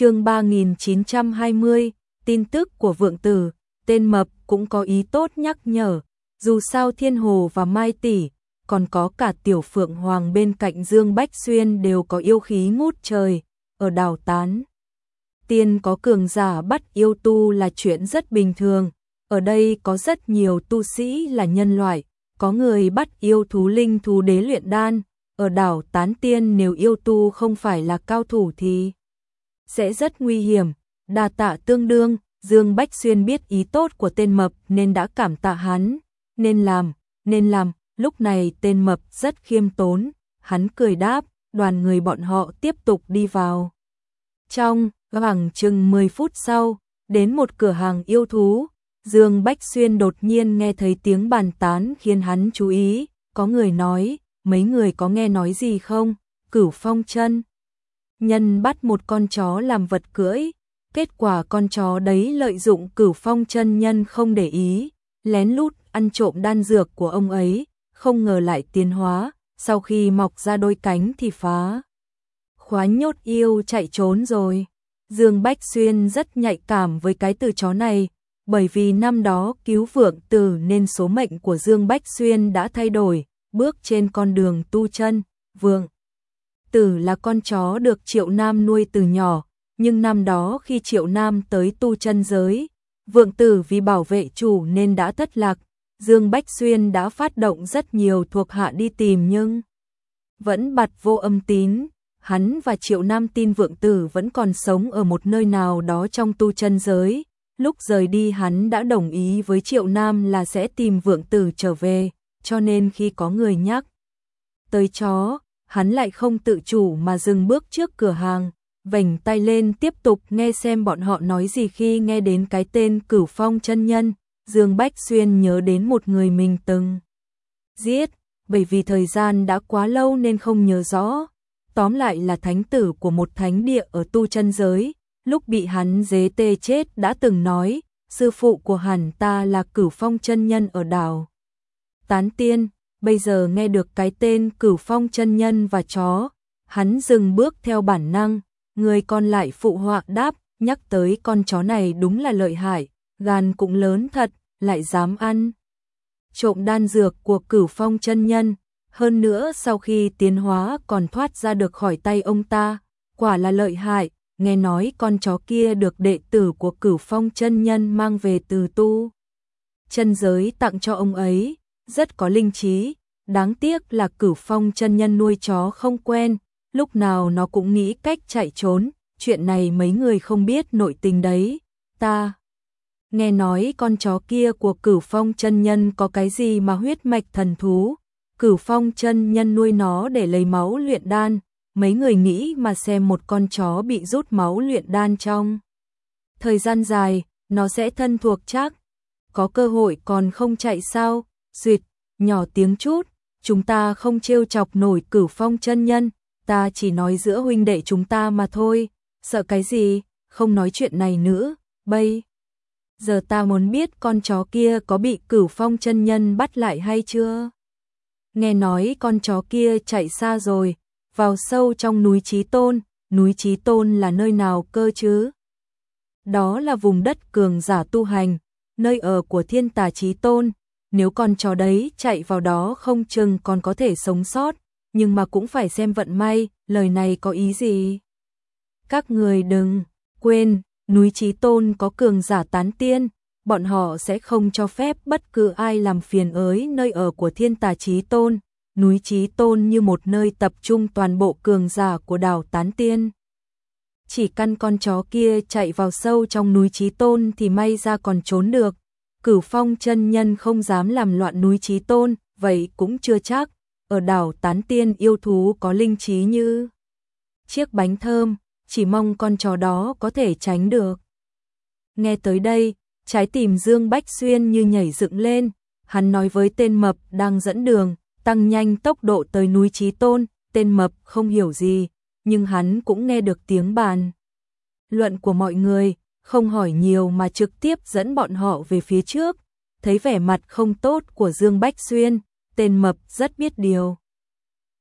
chương 3920, tin tức của vượng tử, tên mập cũng có ý tốt nhắc nhở, dù sao Thiên Hồ và Mai Tỷ, còn có cả Tiểu Phượng Hoàng bên cạnh Dương Bách Xuyên đều có yêu khí ngút trời, ở đảo tán. Tiên có cường giả bắt yêu tu là chuyện rất bình thường, ở đây có rất nhiều tu sĩ là nhân loại, có người bắt yêu thú linh thú đế luyện đan, ở đảo tán tiên nếu yêu tu không phải là cao thủ thì sẽ rất nguy hiểm, Đà tạ tương đương, Dương Bách Xuyên biết ý tốt của tên mập nên đã cảm tạ hắn, nên làm, nên làm, lúc này tên mập rất khiêm tốn, hắn cười đáp, đoàn người bọn họ tiếp tục đi vào. Trong, khoảng chừng 10 phút sau, đến một cửa hàng yêu thú, Dương Bách Xuyên đột nhiên nghe thấy tiếng bàn tán khiến hắn chú ý, có người nói, mấy người có nghe nói gì không, cửu phong chân. Nhân bắt một con chó làm vật cưỡi, kết quả con chó đấy lợi dụng cửu phong chân nhân không để ý, lén lút ăn trộm đan dược của ông ấy, không ngờ lại tiến hóa, sau khi mọc ra đôi cánh thì phá. Khóa nhốt yêu chạy trốn rồi. Dương Bách Xuyên rất nhạy cảm với cái từ chó này, bởi vì năm đó cứu vượng tử nên số mệnh của Dương Bách Xuyên đã thay đổi, bước trên con đường tu chân, vượng. Tử là con chó được Triệu Nam nuôi từ nhỏ, nhưng năm đó khi Triệu Nam tới tu chân giới, vượng tử vì bảo vệ chủ nên đã thất lạc, Dương Bách Xuyên đã phát động rất nhiều thuộc hạ đi tìm nhưng vẫn bặt vô âm tín, hắn và Triệu Nam tin vượng tử vẫn còn sống ở một nơi nào đó trong tu chân giới, lúc rời đi hắn đã đồng ý với Triệu Nam là sẽ tìm vượng tử trở về, cho nên khi có người nhắc tới chó, hắn lại không tự chủ mà dừng bước trước cửa hàng, vành tay lên tiếp tục nghe xem bọn họ nói gì khi nghe đến cái tên Cửu Phong chân nhân, Dương Bách Xuyên nhớ đến một người mình từng giết, bởi vì thời gian đã quá lâu nên không nhớ rõ. Tóm lại là thánh tử của một thánh địa ở tu chân giới, lúc bị hắn dế tê chết đã từng nói, sư phụ của hắn ta là cửu phong chân nhân ở đảo. Tán tiên, bây giờ nghe được cái tên cửu phong chân nhân và chó, hắn dừng bước theo bản năng, người còn lại phụ họa đáp, nhắc tới con chó này đúng là lợi hại, gan cũng lớn thật, lại dám ăn. Trộm đan dược của cửu phong chân nhân, hơn nữa sau khi tiến hóa còn thoát ra được khỏi tay ông ta, quả là lợi hại, nghe nói con chó kia được đệ tử của cửu phong chân nhân mang về từ tu. Chân giới tặng cho ông ấy, rất có linh trí, đáng tiếc là cửu phong chân nhân nuôi chó không quen, lúc nào nó cũng nghĩ cách chạy trốn, chuyện này mấy người không biết nội tình đấy, ta. Nghe nói con chó kia của cửu phong chân nhân có cái gì mà huyết mạch thần thú, cửu phong chân nhân nuôi nó để lấy máu luyện đan, mấy người nghĩ mà xem một con chó bị rút máu luyện đan trong. Thời gian dài, nó sẽ thân thuộc chắc, có cơ hội còn không chạy sao, duyệt, nhỏ tiếng chút, chúng ta không trêu chọc nổi cửu phong chân nhân, ta chỉ nói giữa huynh đệ chúng ta mà thôi, sợ cái gì, không nói chuyện này nữa, bây. Giờ ta muốn biết con chó kia có bị cửu phong chân nhân bắt lại hay chưa? Nghe nói con chó kia chạy xa rồi, vào sâu trong núi Trí Tôn, núi Trí Tôn là nơi nào cơ chứ? Đó là vùng đất cường giả tu hành, nơi ở của thiên tà Trí Tôn, nếu con chó đấy chạy vào đó không chừng còn có thể sống sót, nhưng mà cũng phải xem vận may, lời này có ý gì? Các người đừng quên, núi chí Tôn có cường giả tán tiên, bọn họ sẽ không cho phép bất cứ ai làm phiền ới nơi ở của thiên tà chí Tôn, núi chí Tôn như một nơi tập trung toàn bộ cường giả của đảo Tán Tiên. Chỉ căn con chó kia chạy vào sâu trong núi chí Tôn thì may ra còn trốn được, cửu phong chân nhân không dám làm loạn núi Trí Tôn, vậy cũng chưa chắc, ở đảo Tán Tiên yêu thú có linh trí như chiếc bánh thơm, chỉ mong con chó đó có thể tránh được. Nghe tới đây, trái tim Dương Bách Xuyên như nhảy dựng lên, hắn nói với tên mập đang dẫn đường, tăng nhanh tốc độ tới núi Trí Tôn, tên mập không hiểu gì, nhưng hắn cũng nghe được tiếng bàn. Luận của mọi người, không hỏi nhiều mà trực tiếp dẫn bọn họ về phía trước, thấy vẻ mặt không tốt của Dương Bách Xuyên, tên mập rất biết điều.